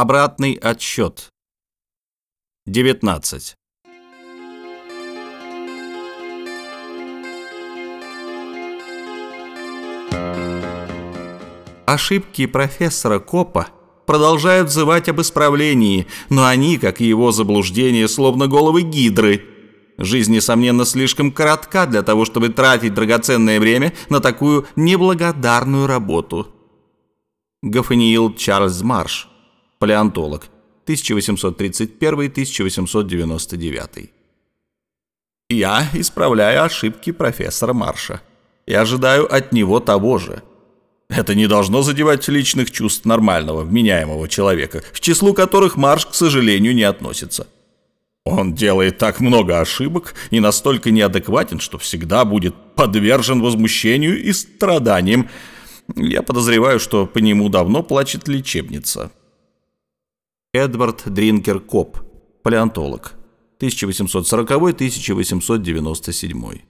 Обратный отсчет. 19. Ошибки профессора Копа продолжают взывать об исправлении, но они, как и его заблуждения, словно головы гидры. Жизнь, несомненно, слишком коротка для того, чтобы тратить драгоценное время на такую неблагодарную работу. Гафаниил Чарльз Марш, палеонтолог, 1831-1899. Я исправляю ошибки профессора Марша и ожидаю от него того же – это не должно задевать личных чувств нормального, вменяемого человека, к числу которых Марш, к сожалению, не относится. Он делает так много ошибок и настолько неадекватен, что всегда будет подвержен возмущению и страданиям. Я подозреваю, что по нему давно плачет лечебница. Эдвард Дринкер Коп, палеонтолог, 1840-1897.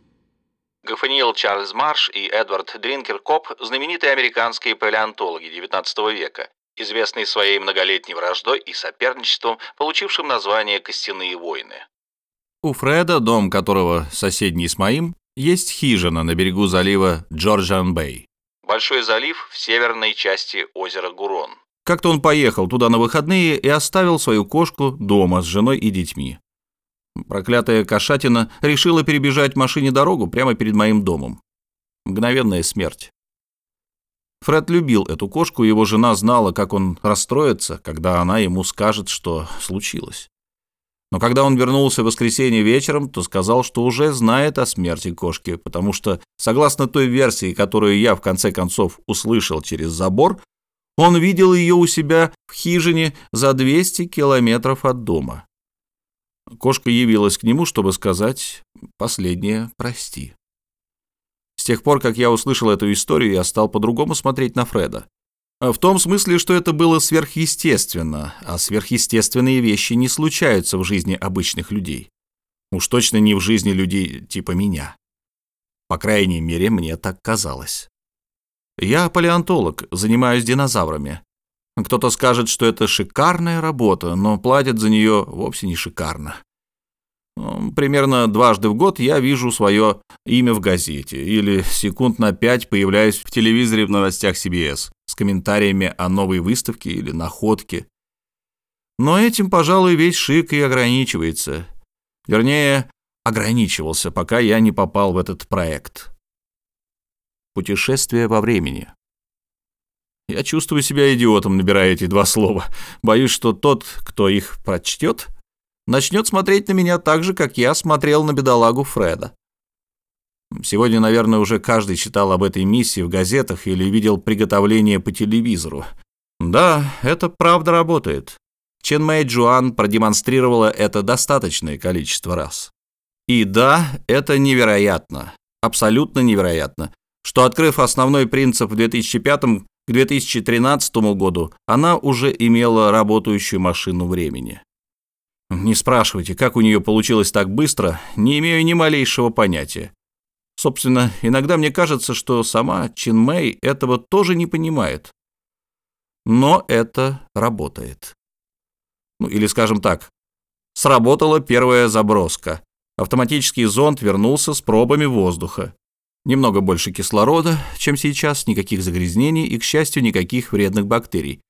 Гафаниил Чарльз Марш и Эдвард Дринкер Коп – знаменитые американские палеонтологи XIX века, известные своей многолетней враждой и соперничеством, получившим название «Костяные войны». У Фреда, дом которого соседний с моим, есть хижина на берегу залива Джорджан-Бэй. Большой залив в северной части озера Гурон. Как-то он поехал туда на выходные и оставил свою кошку дома с женой и детьми. Проклятая кошатина решила перебежать машине дорогу прямо перед моим домом. Мгновенная смерть. Фред любил эту кошку, его жена знала, как он расстроится, когда она ему скажет, что случилось. Но когда он вернулся в воскресенье вечером, то сказал, что уже знает о смерти кошки, потому что, согласно той версии, которую я в конце концов услышал через забор, он видел ее у себя в хижине за 200 километров от дома. Кошка явилась к нему, чтобы сказать последнее «прости». С тех пор, как я услышал эту историю, я стал по-другому смотреть на Фреда. В том смысле, что это было сверхъестественно, а сверхъестественные вещи не случаются в жизни обычных людей. Уж точно не в жизни людей типа меня. По крайней мере, мне так казалось. Я палеонтолог, занимаюсь динозаврами. Кто-то скажет, что это шикарная работа, но платят за нее вовсе не шикарно. Ну, примерно дважды в год я вижу свое имя в газете или секунд на пять появляюсь в телевизоре в новостях CBS с комментариями о новой выставке или находке. Но этим, пожалуй, весь шик и ограничивается. Вернее, ограничивался, пока я не попал в этот проект. Путешествие во времени. Я чувствую себя идиотом, набирая эти два слова. Боюсь, что тот, кто их прочтет, начнет смотреть на меня так же, как я смотрел на бедолагу Фреда. Сегодня, наверное, уже каждый читал об этой миссии в газетах или видел приготовление по телевизору. Да, это правда работает. Чен Мэй Джуан продемонстрировала это достаточное количество раз. И да, это невероятно, абсолютно невероятно, что, открыв основной принцип в 2005 к 2013 году она уже имела работающую машину времени. Не спрашивайте, как у нее получилось так быстро, не имею ни малейшего понятия. Собственно, иногда мне кажется, что сама Чин Мэй этого тоже не понимает. Но это работает. Ну, или скажем так, сработала первая заброска. Автоматический зонд вернулся с пробами воздуха. Немного больше кислорода, чем сейчас, никаких загрязнений и, к счастью, никаких вредных бактерий.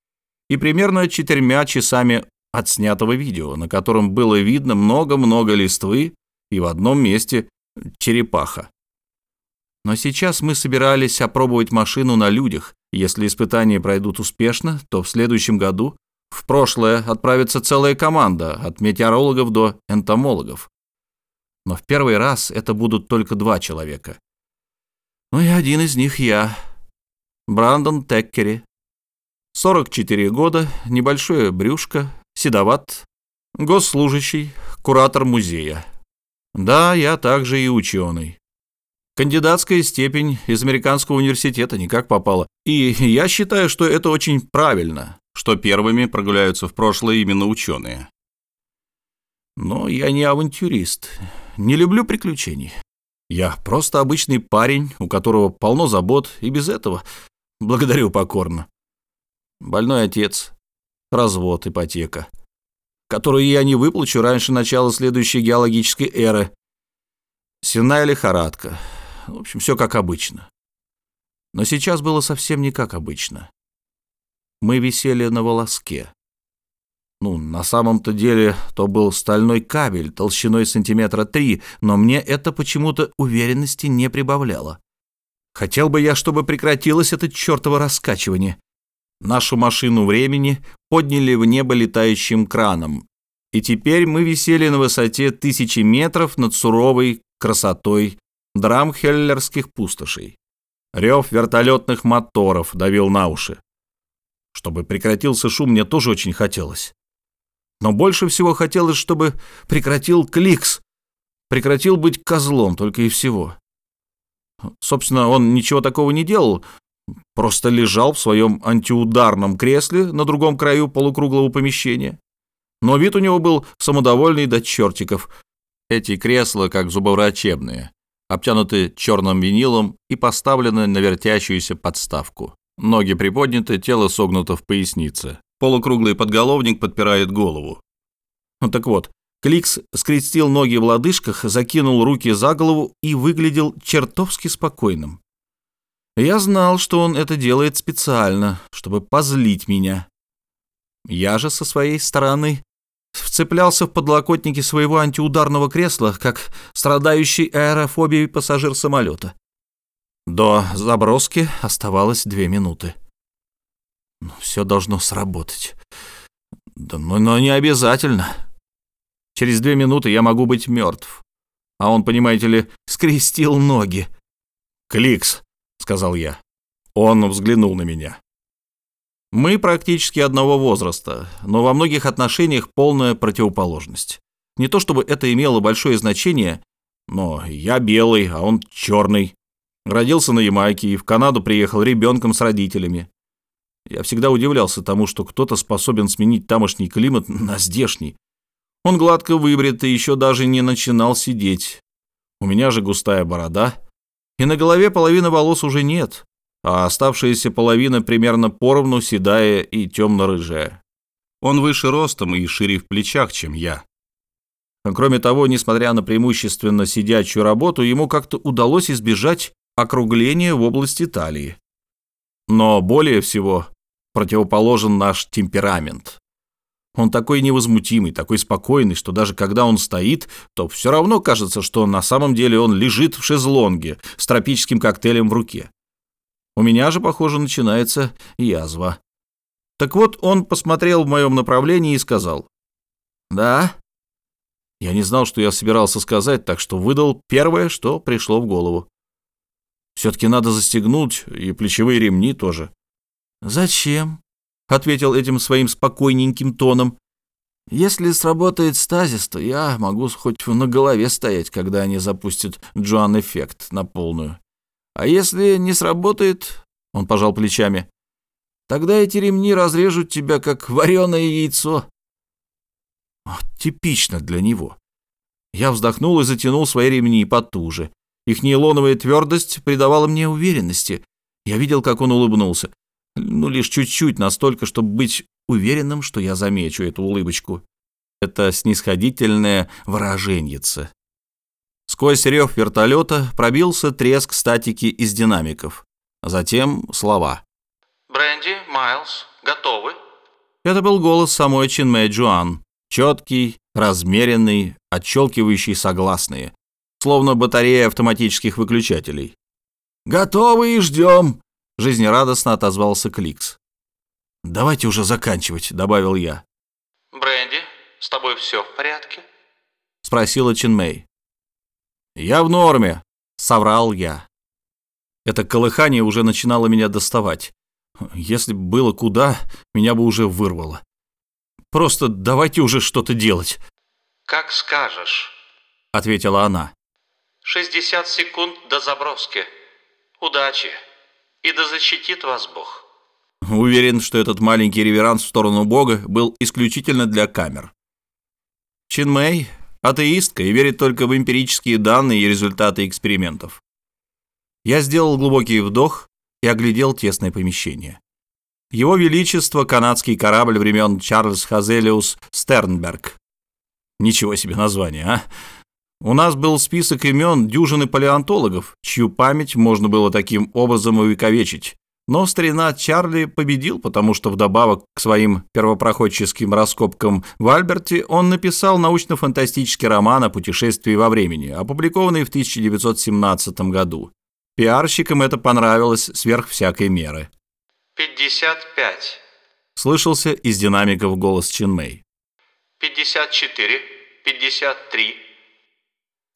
И примерно четырьмя часами от снятого видео, на котором было видно много-много листвы и в одном месте черепаха. Но сейчас мы собирались опробовать машину на людях. Если испытания пройдут успешно, то в следующем году в прошлое отправится целая команда, от метеорологов до энтомологов. Но в первый раз это будут только два человека. Ну и один из них я, Брандон Теккери. 44 года, небольшое брюшко, седоват, госслужащий, куратор музея. Да, я также и ученый. Кандидатская степень из американского университета никак попала. И я считаю, что это очень правильно, что первыми прогуляются в прошлое именно ученые. Но я не авантюрист, не люблю приключений. Я просто обычный парень, у которого полно забот, и без этого благодарю покорно. Больной отец, развод, ипотека, которую я не выплачу раньше начала следующей геологической эры. Сенная лихорадка. В общем, все как обычно. Но сейчас было совсем не как обычно. Мы висели на волоске. Ну, на самом-то деле, то был стальной кабель толщиной сантиметра три, но мне это почему-то уверенности не прибавляло. Хотел бы я, чтобы прекратилось это чертово раскачивание. Нашу машину времени подняли в небо летающим краном, и теперь мы висели на высоте тысячи метров над суровой красотой драмхеллерских пустошей. Рев вертолетных моторов давил на уши. Чтобы прекратился шум, мне тоже очень хотелось. Но больше всего хотелось, чтобы прекратил Кликс. Прекратил быть козлом только и всего. Собственно, он ничего такого не делал, просто лежал в своем антиударном кресле на другом краю полукруглого помещения. Но вид у него был самодовольный до чертиков. Эти кресла, как зубоврачебные, обтянуты черным винилом и поставлены на вертящуюся подставку. Ноги приподняты, тело согнуто в пояснице. Полукруглый подголовник подпирает голову. Ну так вот, Кликс скрестил ноги в лодыжках, закинул руки за голову и выглядел чертовски спокойным. Я знал, что он это делает специально, чтобы позлить меня. Я же со своей стороны вцеплялся в подлокотники своего антиударного кресла, как страдающий аэрофобией пассажир самолета. До заброски оставалось две минуты. Ну, все должно сработать. Да, но, но не обязательно. Через две минуты я могу быть мертв. А он, понимаете ли, скрестил ноги. «Кликс», — сказал я. Он взглянул на меня. Мы практически одного возраста, но во многих отношениях полная противоположность. Не то чтобы это имело большое значение, но я белый, а он черный. Родился на Ямайке и в Канаду приехал ребенком с родителями. Я всегда удивлялся тому, что кто-то способен сменить тамошний климат на здешний. Он гладко выбрит и еще даже не начинал сидеть. У меня же густая борода, и на голове половины волос уже нет, а оставшаяся половина примерно поровну седая и темно-рыжая. Он выше ростом и шире в плечах, чем я. Кроме того, несмотря на преимущественно сидячую работу, ему как-то удалось избежать округления в области талии. Но более всего противоположен наш темперамент. Он такой невозмутимый, такой спокойный, что даже когда он стоит, то все равно кажется, что на самом деле он лежит в шезлонге с тропическим коктейлем в руке. У меня же, похоже, начинается язва. Так вот, он посмотрел в моем направлении и сказал. «Да?» Я не знал, что я собирался сказать, так что выдал первое, что пришло в голову. Все-таки надо застегнуть и плечевые ремни тоже. «Зачем?» ответил этим своим спокойненьким тоном. «Если сработает стазис, то я могу хоть на голове стоять, когда они запустят Джоан-эффект на полную. А если не сработает, — он пожал плечами, — тогда эти ремни разрежут тебя, как вареное яйцо». Ох, типично для него. Я вздохнул и затянул свои ремни потуже. Их нейлоновая твердость придавала мне уверенности. Я видел, как он улыбнулся. Ну, лишь чуть-чуть, настолько, чтобы быть уверенным, что я замечу эту улыбочку. Это снисходительное выраженьице. Сквозь рев вертолета пробился треск статики из динамиков. Затем слова. «Бренди, Майлз, готовы?» Это был голос самой Чинмэ Джуан. Четкий, размеренный, отщелкивающий согласные. Словно батарея автоматических выключателей. «Готовы и ждем!» Жизнерадостно отозвался Кликс. «Давайте уже заканчивать», — добавил я. «Бренди, с тобой все в порядке?» — спросила Чинмэй. «Я в норме», — соврал я. Это колыхание уже начинало меня доставать. Если бы было куда, меня бы уже вырвало. Просто давайте уже что-то делать. «Как скажешь», — ответила она. «60 секунд до заброски. Удачи!» И да защитит вас Бог». Уверен, что этот маленький реверанс в сторону Бога был исключительно для камер. Чин Мэй – атеистка и верит только в эмпирические данные и результаты экспериментов. Я сделал глубокий вдох и оглядел тесное помещение. Его Величество канадский корабль времен Чарльз Хазелиус Стернберг. Ничего себе название, а? У нас был список имен дюжины палеонтологов, чью память можно было таким образом увековечить. Но старина Чарли победил, потому что вдобавок к своим первопроходческим раскопкам в Альберте он написал научно-фантастический роман о путешествии во времени, опубликованный в 1917 году. Пиарщикам это понравилось сверх всякой меры. «55», — слышался из динамиков голос Чинмэй. «54», «53».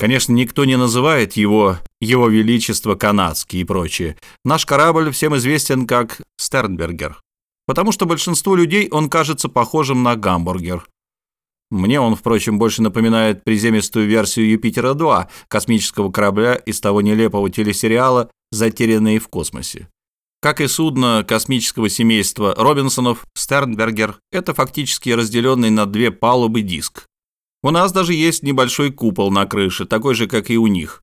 Конечно, никто не называет его «Его Величество Канадский» и прочее. Наш корабль всем известен как «Стернбергер», потому что большинству людей он кажется похожим на гамбургер. Мне он, впрочем, больше напоминает приземистую версию Юпитера-2, космического корабля из того нелепого телесериала «Затерянные в космосе». Как и судно космического семейства Робинсонов, Стернбергер – это фактически разделенный на две палубы диск. У нас даже есть небольшой купол на крыше, такой же, как и у них.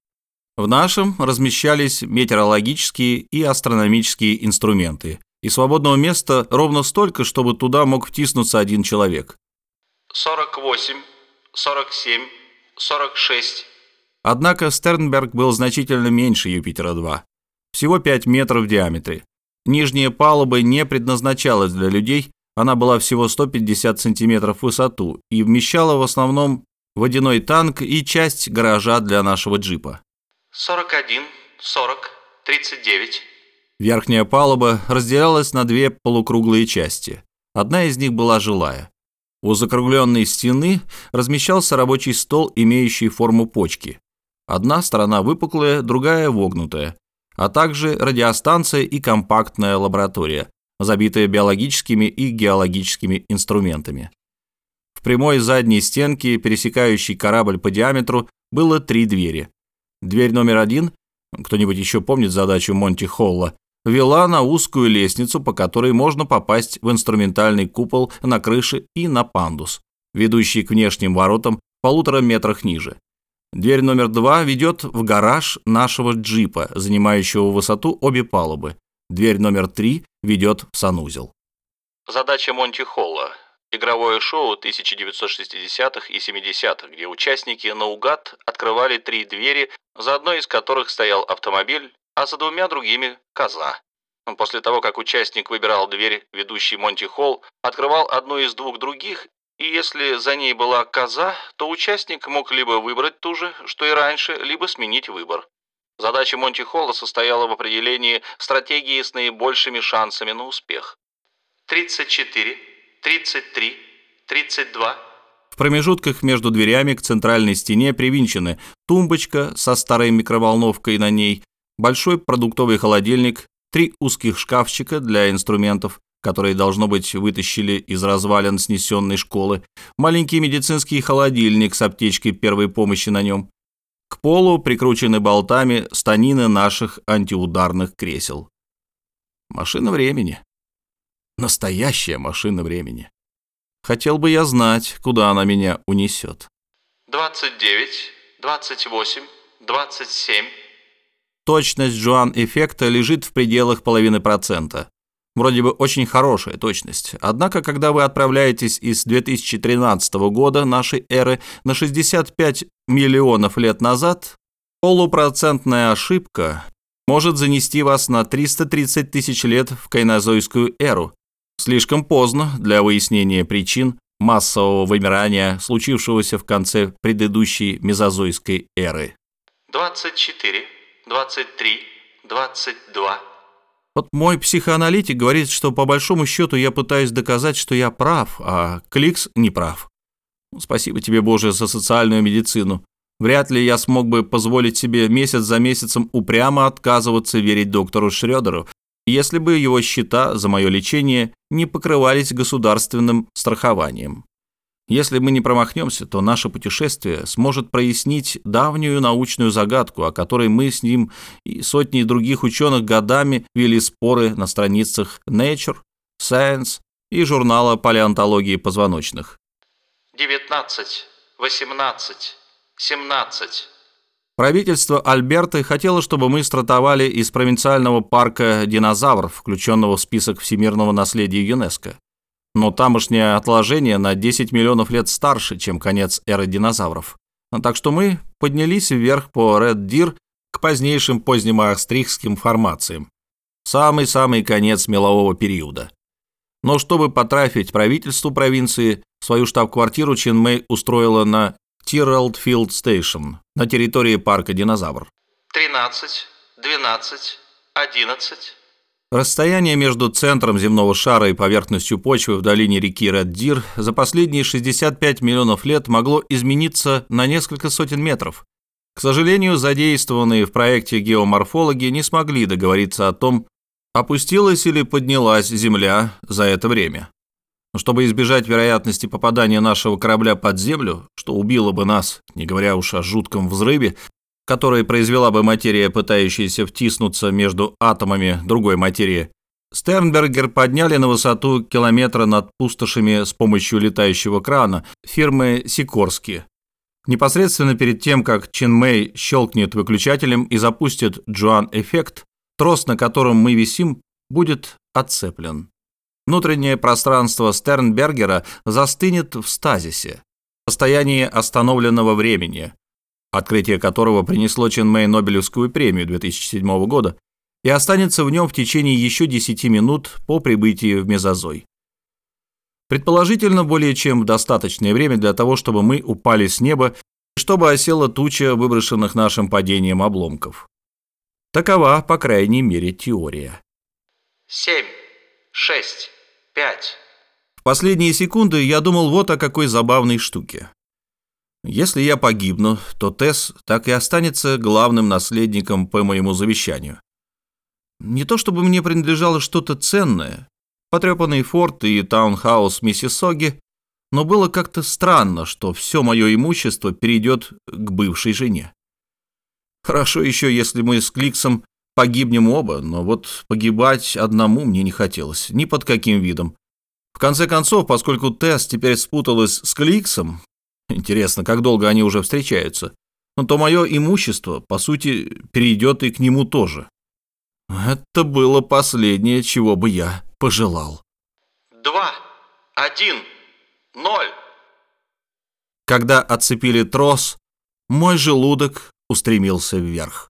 В нашем размещались метеорологические и астрономические инструменты, и свободного места ровно столько, чтобы туда мог втиснуться один человек. 48, 47, 46. Однако Стернберг был значительно меньше Юпитера-2, всего 5 метров в диаметре. Нижняя палуба не предназначалась для людей, она была всего 150 сантиметров в высоту и вмещала в основном водяной танк и часть гаража для нашего джипа. 41, 40, 39. Верхняя палуба разделялась на две полукруглые части. Одна из них была жилая. У закругленной стены размещался рабочий стол, имеющий форму почки. Одна сторона выпуклая, другая вогнутая а также радиостанция и компактная лаборатория, забитая биологическими и геологическими инструментами. В прямой задней стенке, пересекающей корабль по диаметру, было три двери. Дверь номер один, кто-нибудь еще помнит задачу Монти Холла, вела на узкую лестницу, по которой можно попасть в инструментальный купол на крыше и на пандус, ведущий к внешним воротам полутора метрах ниже. Дверь номер два ведет в гараж нашего джипа, занимающего высоту обе палубы. Дверь номер три ведет в санузел. Задача Монти Холла. Игровое шоу 1960-х и 70-х, где участники наугад открывали три двери, за одной из которых стоял автомобиль, а за двумя другими – коза. После того, как участник выбирал дверь, ведущий Монти Холл открывал одну из двух других и если за ней была коза, то участник мог либо выбрать ту же, что и раньше, либо сменить выбор. Задача Монти Холла состояла в определении стратегии с наибольшими шансами на успех. 34, 33, 32. В промежутках между дверями к центральной стене привинчены тумбочка со старой микроволновкой на ней, большой продуктовый холодильник, три узких шкафчика для инструментов, которые, должно быть, вытащили из развалин снесенной школы, маленький медицинский холодильник с аптечкой первой помощи на нем. К полу прикручены болтами станины наших антиударных кресел. Машина времени. Настоящая машина времени. Хотел бы я знать, куда она меня унесет. 29, 28, 27. Точность Джоан-эффекта лежит в пределах половины процента. Вроде бы очень хорошая точность. Однако, когда вы отправляетесь из 2013 года нашей эры на 65 миллионов лет назад, полупроцентная ошибка может занести вас на 330 тысяч лет в кайнозойскую эру. Слишком поздно для выяснения причин массового вымирания, случившегося в конце предыдущей мезозойской эры. 24, 23, 22. Вот мой психоаналитик говорит, что по большому счету я пытаюсь доказать, что я прав, а Кликс не прав. Спасибо тебе, Боже, за социальную медицину. Вряд ли я смог бы позволить себе месяц за месяцем упрямо отказываться верить доктору Шрёдеру, если бы его счета за мое лечение не покрывались государственным страхованием. Если мы не промахнемся, то наше путешествие сможет прояснить давнюю научную загадку, о которой мы с ним и сотни других ученых годами вели споры на страницах Nature, Science и журнала палеонтологии позвоночных. 19, 18, 17. Правительство Альберты хотело, чтобы мы стартовали из провинциального парка динозавров, включенного в список всемирного наследия ЮНЕСКо. Но тамошнее отложение на 10 миллионов лет старше, чем конец эры динозавров. Так что мы поднялись вверх по Ред Дир к позднейшим позднемаастрихским формациям. Самый-самый конец мелового периода. Но чтобы потрафить правительству провинции, свою штаб-квартиру Чин Мэй устроила на Tyrrell Field Station на территории парка «Динозавр». 13, 12, 11. Расстояние между центром земного шара и поверхностью почвы в долине реки Ред-Дир за последние 65 миллионов лет могло измениться на несколько сотен метров. К сожалению, задействованные в проекте геоморфологи не смогли договориться о том, опустилась или поднялась Земля за это время. Чтобы избежать вероятности попадания нашего корабля под землю, что убило бы нас, не говоря уж о жутком взрыве, который произвела бы материя, пытающаяся втиснуться между атомами другой материи, Стернбергер подняли на высоту километра над пустошами с помощью летающего крана фирмы Сикорски. Непосредственно перед тем, как Чин Мэй щелкнет выключателем и запустит Джоан-эффект, трос, на котором мы висим, будет отцеплен. Внутреннее пространство Стернбергера застынет в стазисе, в состоянии остановленного времени, открытие которого принесло Чен Мэй Нобелевскую премию 2007 года, и останется в нем в течение еще 10 минут по прибытии в Мезозой. Предположительно, более чем достаточное время для того, чтобы мы упали с неба и чтобы осела туча выброшенных нашим падением обломков. Такова, по крайней мере, теория. Семь, шесть, пять. В последние секунды я думал вот о какой забавной штуке. Если я погибну, то Тесс так и останется главным наследником по моему завещанию. Не то чтобы мне принадлежало что-то ценное, потрепанный форт и таунхаус Миссисоги, но было как-то странно, что все мое имущество перейдет к бывшей жене. Хорошо еще, если мы с Кликсом погибнем оба, но вот погибать одному мне не хотелось, ни под каким видом. В конце концов, поскольку Тесс теперь спуталась с Кликсом, интересно, как долго они уже встречаются, но то мое имущество, по сути, перейдет и к нему тоже. Это было последнее, чего бы я пожелал. Два, один, ноль. Когда отцепили трос, мой желудок устремился вверх.